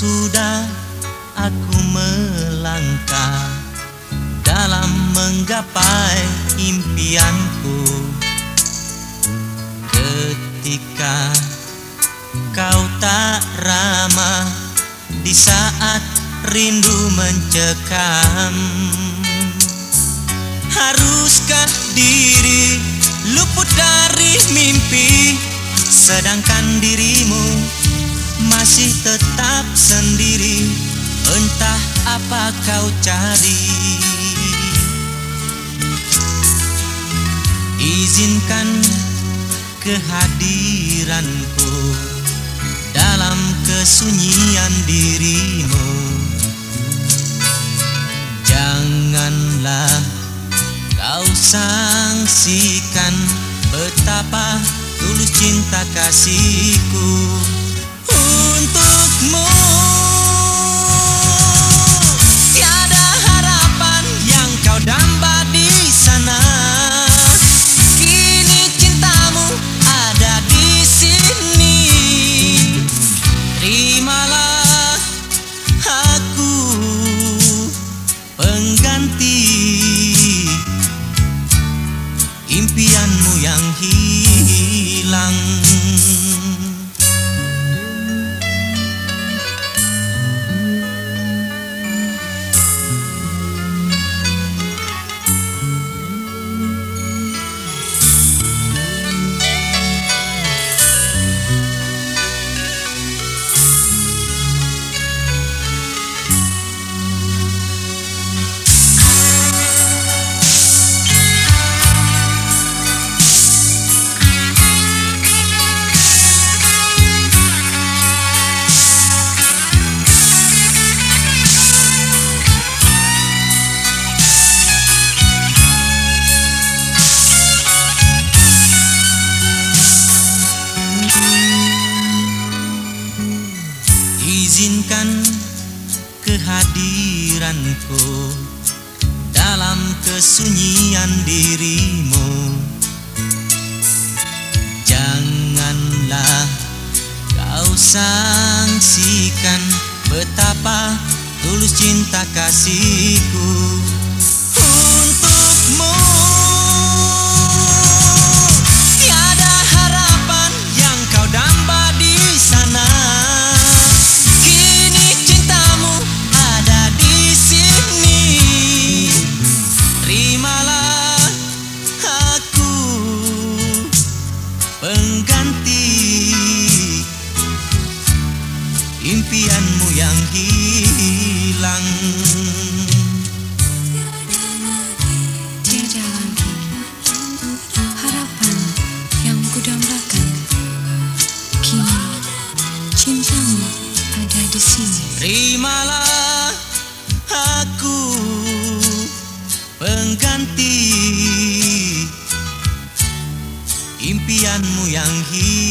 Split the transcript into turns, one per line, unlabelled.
Sudah aku melangkah dalam menggapai impianku. Ketika kau tak ramah di saat rindu mencekam Haruskah diri luput dari mimpi? Sedangkan dirimu masih tetap sendiri Entah apa kau cari. Izinkan kehadiranku Dalam kesunyian dirimu. Janganlah kau sangsikan Betapa tulus cinta kasihku Izinkan kehadiranku dalam kesunyian dirimu. Janganlah kau sangsikan betapa tulus cinta kasihku Terimalah aku pengganti. Impianmu yang hilang Impianmu yang